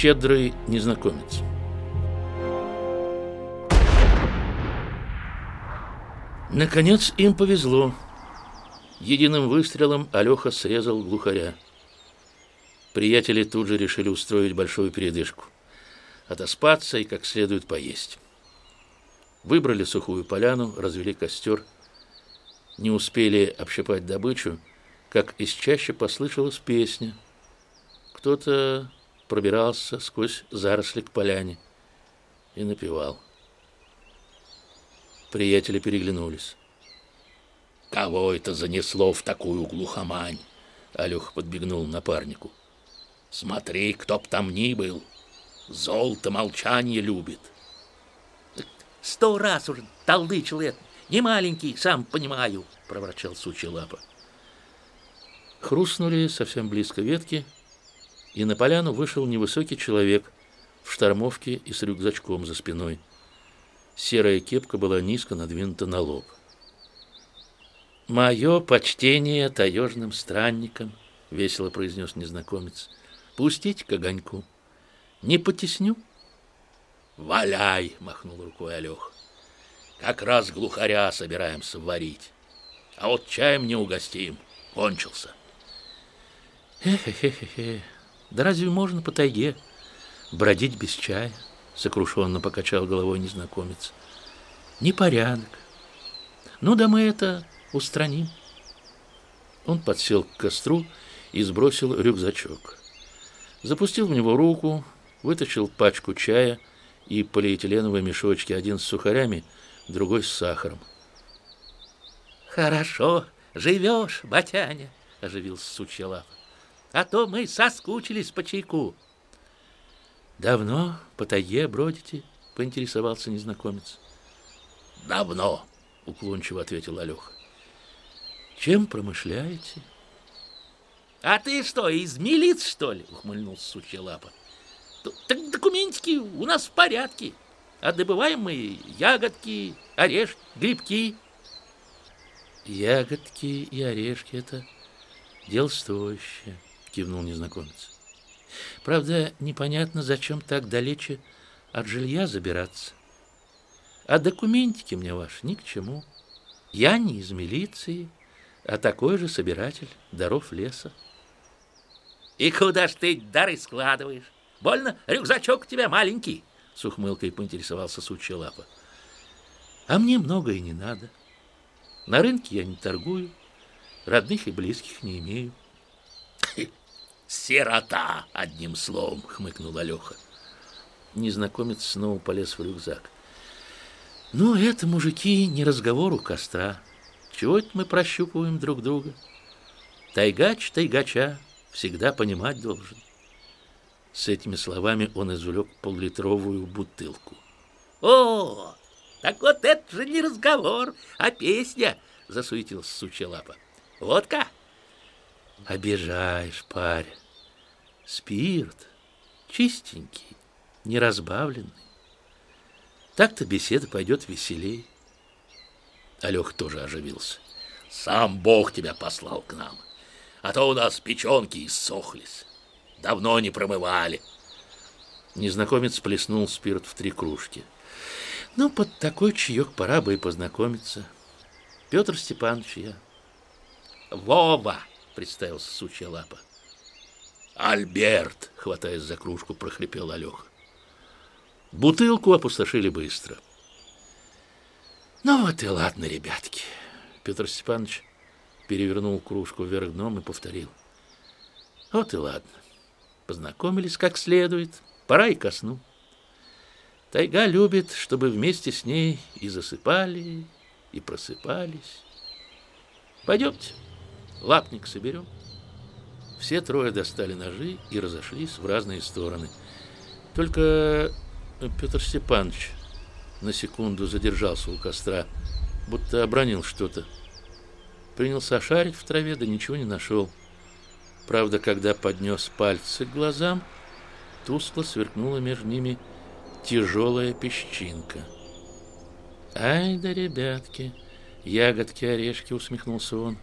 Щедрый незнакомец. Наконец им повезло. Единым выстрелом Алёха срезал глухаря. Приятели тут же решили устроить большую передышку. Отоспаться и как следует поесть. Выбрали сухую поляну, развели костер. Не успели общипать добычу, как из чаще послышалась песня. Кто-то пробирался сквозь заросли к поляне и напевал. Приятели переглянулись. «Кого это занесло в такую глухомань?» Алёха подбегнул напарнику. «Смотри, кто б там ни был, золото молчание любит». «Сто раз уже толдычил это, не маленький, сам понимаю», — проворчал сучья лапа. Хрустнули совсем близко ветки, и на поляну вышел невысокий человек в штормовке и с рюкзачком за спиной. Серая кепка была низко надвинута на лоб. «Мое почтение таежным странникам», — весело произнес незнакомец. «Пустите к огоньку. Не потесню?» «Валяй!» — махнул рукой Алёх. «Как раз глухаря собираемся варить. А вот чаем не угостим. Кончился». «Хе-хе-хе-хе. Да разве можно по тайге бродить без чая?» сокрушенно покачал головой незнакомец. Непорядок. Ну да мы это устраним. Он подсел к костру и сбросил рюкзачок. Запустил в него руку, вытащил пачку чая и полиэтиленовые мешочки, один с сухарями, другой с сахаром. «Хорошо живешь, батяня», — оживился сучья лапа. «А то мы соскучились по чайку». «Давно по тайге бродите?» — поинтересовался незнакомец. «Давно», — уклончиво ответил Алёха. «Чем промышляете?» «А ты что, из милиц, что ли?» — ухмыльнулся сучья лапа. «Так документики у нас в порядке. А добываем мы ягодки, орешки, грибки». «Ягодки и орешки — это дело стоящее», — кивнул незнакомец. Правда, непонятно, зачем так далече от жилья забираться. А документики мне ваши ни к чему. Я не из милиции, а такой же собиратель даров леса. И куда ж ты дары складываешь? Больно, рюкзачок у тебя маленький, с ухмылкой поинтересовался сучья лапа. А мне много и не надо. На рынке я не торгую, родных и близких не имею. Сирота, одним словом, хмыкнул Алёха. Незнакомец снова полез в рюкзак. Ну, это, мужики, не разговор у костра. Чего это мы прощупываем друг друга? Тайгач тайгача всегда понимать должен. С этими словами он извлек поллитровую бутылку. «О, так вот это же не разговор, а песня!» — засуетился сучья лапа. «Водка!» Обижаешь, парень. Спирт чистенький, неразбавленный. Так-то беседа пойдет веселей. Алёх тоже оживился. Сам Бог тебя послал к нам. А то у нас печенки иссохлись. Давно не промывали. Незнакомец плеснул спирт в три кружки. Ну, под такой чаек пора бы и познакомиться. Петр Степанович я. Вова! Представился сучья лапа. «Альберт!» — хватаясь за кружку, прохрипел Алёха. Бутылку опустошили быстро. «Ну вот и ладно, ребятки!» Петр Степанович перевернул кружку вверх дном и повторил. «Вот и ладно. Познакомились как следует. Пора и ко сну. Тайга любит, чтобы вместе с ней и засыпали, и просыпались. Пойдемте» лапник соберем. Все трое достали ножи и разошлись в разные стороны. Только Петр Степанович на секунду задержался у костра, будто обронил что-то. Принялся шарить в траве, да ничего не нашел. Правда, когда поднес пальцы к глазам, тускло сверкнула между ними тяжелая песчинка. «Ай да, ребятки, ягодки-орешки!» — усмехнулся он.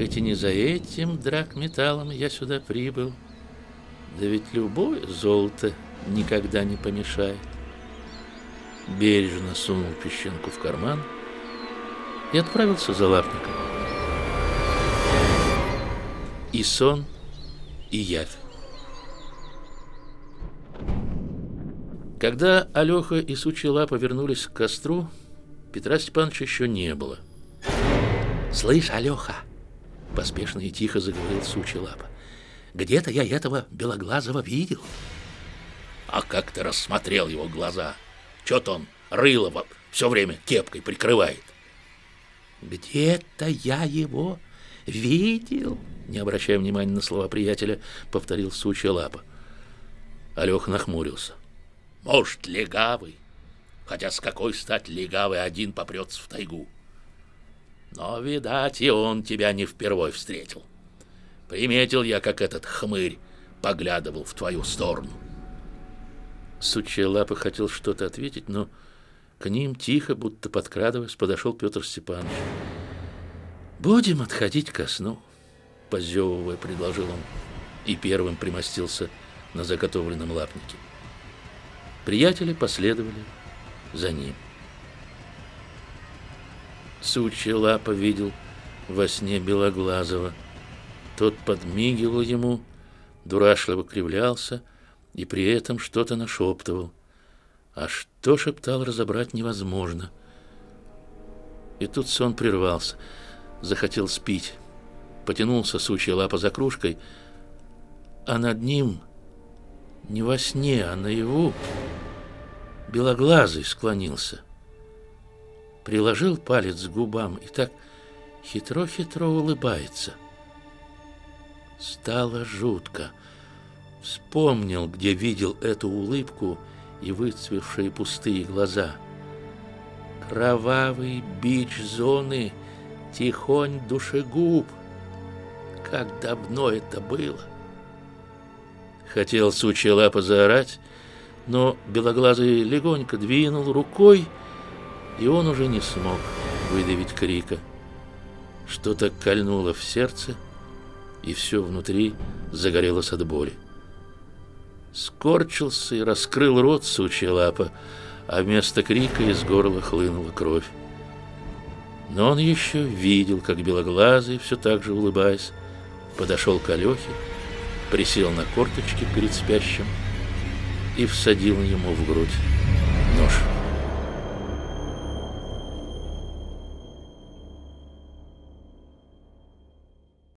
Хоть и не за этим драк металлом я сюда прибыл, Да ведь любое золото никогда не помешает. Бережно сунул песчинку в карман и отправился за лапником. И сон, и явь. Когда Алёха и сучья лапа вернулись к костру, Петра Степановича еще не было. «Слышь, Алёха!» — поспешно и тихо заговорил сучья лапа. «Где-то я этого белоглазого видел». «А как ты рассмотрел его глаза? Чё-то он рыло все время кепкой прикрывает». «Где-то я его видел», — не обращая внимания на слова приятеля, повторил сучья лапа. Алёха нахмурился. Может, легавый. Хотя с какой стать легавый один попрется в тайгу. Но, видать, и он тебя не впервой встретил. Приметил я, как этот хмырь поглядывал в твою сторону. Сучья лапа хотел что-то ответить, но к ним тихо, будто подкрадываясь, подошел Петр Степанович. «Будем отходить ко сну», — позевывая, предложил он, и первым примостился на заготовленном лапнике. Приятели последовали за ним. Сучья лапа видел во сне Белоглазого. Тот подмигивал ему, дурашливо кривлялся и при этом что-то нашептывал. А что шептал, разобрать невозможно. И тут сон прервался. Захотел спить. Потянулся сучья лапа за кружкой, а над ним не во сне, а наяву белоглазый склонился. Приложил палец к губам и так хитро-хитро улыбается. Стало жутко. Вспомнил, где видел эту улыбку и выцвевшие пустые глаза. Кровавый бич зоны, тихонь душегуб. Как давно это было! Хотел сучья лапа заорать, но Белоглазый легонько двинул рукой, и он уже не смог выдавить крика. Что-то кольнуло в сердце, и все внутри загорелось от боли. Скорчился и раскрыл рот сучья лапа, а вместо крика из горла хлынула кровь. Но он еще видел, как белоглазый, все так же улыбаясь, подошел к Алехе, присел на корточки перед спящим и всадил ему в грудь.